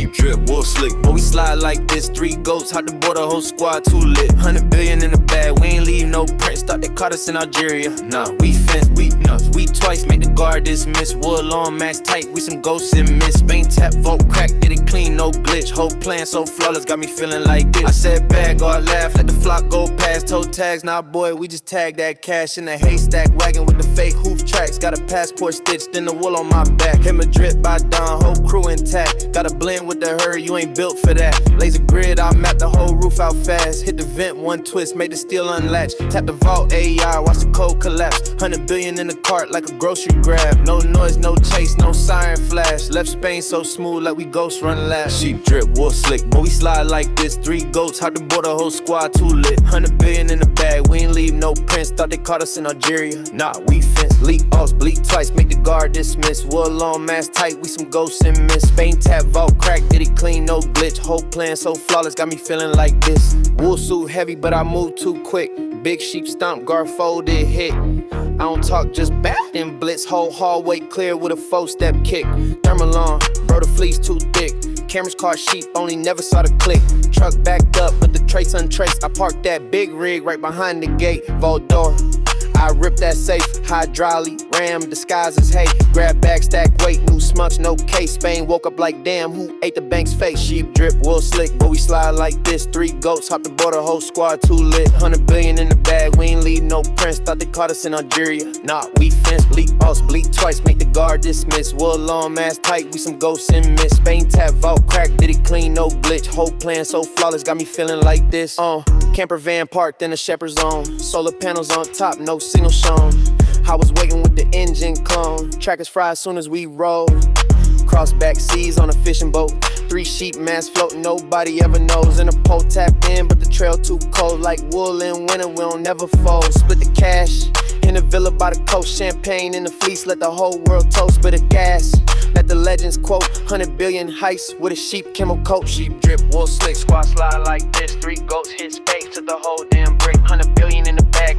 Sheep drip, wool slick. But we slide like this. Three goats, hot the border, whole squad too lit. Hundred billion in the bag, we ain't leave no prints. Thought they caught us in Algeria. Nah, we fence, we nuts. We twice make the guard dismiss. Wood long, max tight, we some ghosts in miss. Spain tap, vote crack, get it clean, no glitch. Whole plan so flawless, got me feeling like this. I said bad, God laugh, let the flock go past. Toe tags, nah boy, we just tag that cash in a haystack wagon with the fake hoof tracks. Got a passport stitched in the wool on my back. Him a drip by Don, whole crew intact. Got a blend with the herd, you ain't built for that. Laser grid, I map roof out fast. Hit the vent, one twist, made the steel unlatch. Tap the vault, AR, watch the code collapse. Hundred billion in the cart like a grocery grab. No noise, no chase, no siren flash. Left Spain so smooth like we ghost run last. Sheep drip, wool slick, but we slide like this. Three goats, hot the border, whole squad too lit. Hundred billion in the bag, we ain't leave no prints. Thought they caught us in Algeria. Nah, we fence. Leak off, bleak twice, make the guard dismiss. Wool long, mask tight, we some ghosts in miss. Spain tap, vault crack, did it clean, no glitch. Whole plan so flawless, got me feeling like this. Wool suit heavy, but I move too quick. Big sheep stomp, guard folded, hit. I don't talk, just bat and blitz. Whole hallway clear with a four step kick. Thermalon, bro, the fleece too thick. Cameras caught sheep, only never saw the click. Truck backed up, but the trace untraced. I parked that big rig right behind the gate. Door. I rip that safe, hydraulic, ram, disguises, hey. Grab bag, stack weight, new smucks, no case. Spain woke up like damn, who ate the bank's face? Sheep drip, wool slick, but we slide like this. Three goats, hop the border, whole squad too lit. Hundred billion in the bag, we ain't leave no prints. Thought they caught us in Algeria. Nah, we fence, bleak boss, bleak twice, make the guard dismiss. Wool long, mask tight, we some ghosts in miss. Spain tap, vault crack, clean, no glitch. Whole plan so flawless, got me feeling like this. Uh, camper van parked in the shepherd zone. Solar panels on top, no signal shown. I was waiting with the engine clone. Trackers fry as soon as we roll. Cross back seas on a fishing boat. Three sheep mass floating, nobody ever knows. And a pole tapped in, but the trail too cold. Like wool in winter, we don't never fold. Split the cash in a villa by the coast. Champagne in the fleece, let the whole world toast. Bit of gas. The legends quote 100 billion heists with a sheep camel coat. Sheep drip, wool slick, squad slide like this. Three goats hit space to the whole damn brick. 100 billion in the bag,